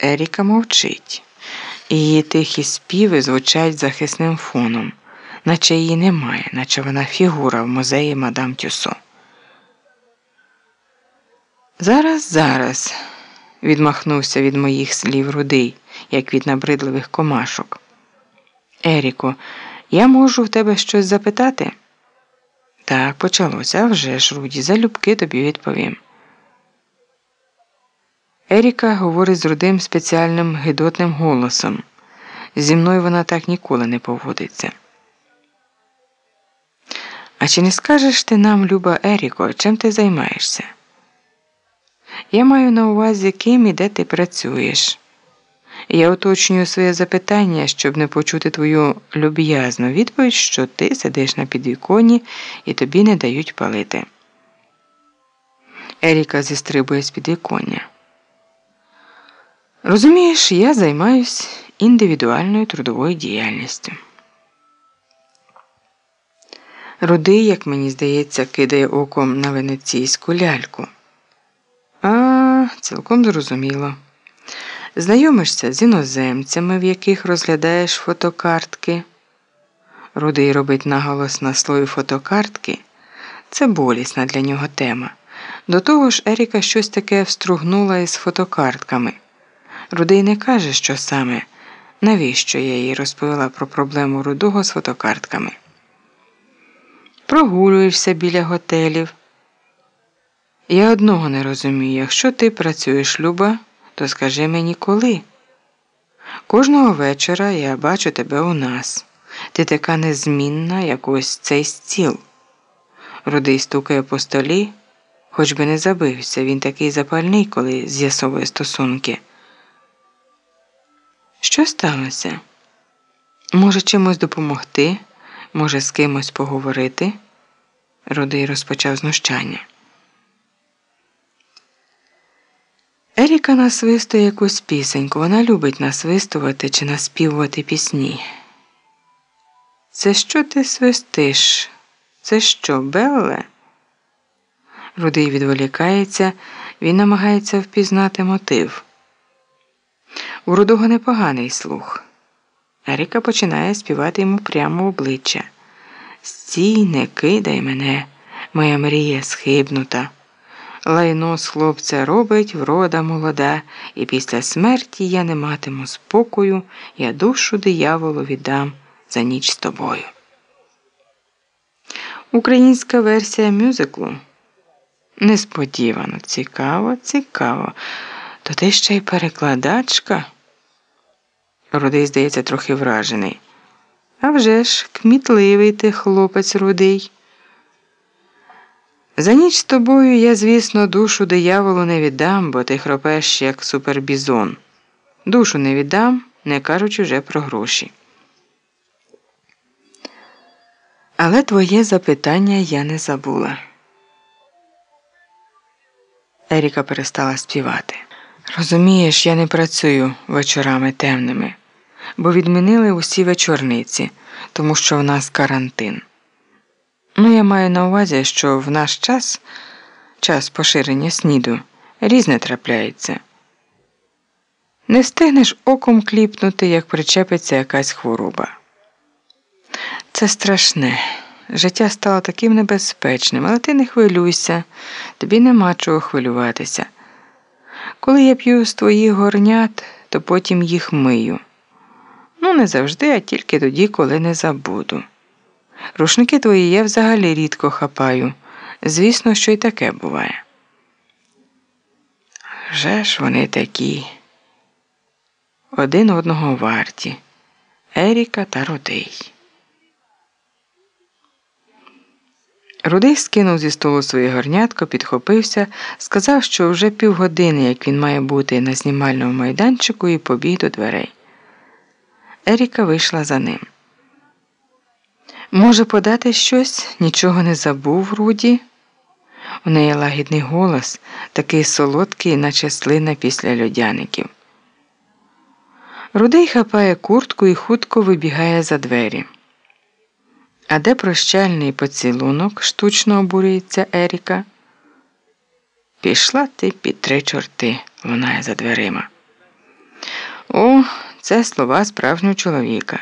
Еріка мовчить. Її тихі співи звучать захисним фоном, наче її немає, наче вона фігура в музеї мадам Тюсо. Зараз, зараз, відмахнувся від моїх слів рудий, як від набридливих комашок. Еріко, я можу в тебе щось запитати? Так, почалося, а вже ж, Руді, залюбки тобі відповім. Еріка говорить з рудим спеціальним гидотним голосом. Зі мною вона так ніколи не поводиться. А чи не скажеш ти нам, Люба Еріко, чим ти займаєшся? Я маю на увазі, ким і де ти працюєш. Я уточнюю своє запитання, щоб не почути твою люб'язну відповідь, що ти сидиш на підвіконні і тобі не дають палити. Еріка зістрибує з підвіконня. Розумієш, я займаюся індивідуальною трудовою діяльністю. Рудий, як мені здається, кидає оком на венеційську ляльку. А, цілком зрозуміло. Знайомишся з іноземцями, в яких розглядаєш фотокартки. Рудий робить наголос на слові фотокартки. Це болісна для нього тема. До того ж, Еріка щось таке встругнула із фотокартками. Рудий не каже, що саме, навіщо я їй розповіла про проблему рудого з фотокартками. Прогулюєшся біля готелів. Я одного не розумію, якщо ти працюєш, Люба, то скажи мені коли. Кожного вечора я бачу тебе у нас. Ти така незмінна, як ось цей стіл. Рудий стукає по столі, хоч би не забився, він такий запальний, коли з'ясовує стосунки. Що сталося? Може, чимось допомогти, може, з кимось поговорити? Рудий розпочав знущання. Еріка насвистує якусь пісеньку. Вона любить насвистувати чи наспівувати пісні. Це що ти свистиш? Це що, Белле? Рудий відволікається, він намагається впізнати мотив. У рудого непоганий слух. Еріка починає співати йому прямо в обличчя. Стій, не кидай мене, моя мрія схибнута. Лайно з хлопця робить врода молода, і після смерті я не матиму спокою, я душу дияволу віддам за ніч з тобою. Українська версія мюзиклу. Несподівано, цікаво, цікаво. То ти ще й перекладачка? Рудий, здається, трохи вражений. А вже ж, кмітливий ти хлопець рудий. За ніч з тобою я, звісно, душу дияволу не віддам, бо ти хропеш, як супербізон. Душу не віддам, не кажучи вже про гроші. Але твоє запитання я не забула. Еріка перестала співати. Розумієш, я не працюю вечорами темними, бо відмінили усі вечорниці, тому що в нас карантин. Ну, я маю на увазі, що в наш час, час поширення сніду, різне трапляється. Не встигнеш оком кліпнути, як причепиться якась хвороба. Це страшне. Життя стало таким небезпечним, але ти не хвилюйся, тобі нема чого хвилюватися. Коли я п'ю з твоїх горнят, то потім їх мию. Ну, не завжди, а тільки тоді, коли не забуду. Рушники твої я взагалі рідко хапаю. Звісно, що й таке буває. Вже ж вони такі. Один одного варті Еріка та Рудий. Рудий скинув зі столу своє горнятко, підхопився, сказав, що вже півгодини, як він має бути на знімальному майданчику, і побіг до дверей. Еріка вийшла за ним. Може, подати щось, нічого не забув Руді? У неї лагідний голос, такий солодкий, наче слина після льодяників. Рудий хапає куртку і хутко вибігає за двері. А де прощальний поцілунок? штучно обурюється Еріка. Пішла ти під три чорти, лунає за дверима. О, це слова справжнього чоловіка.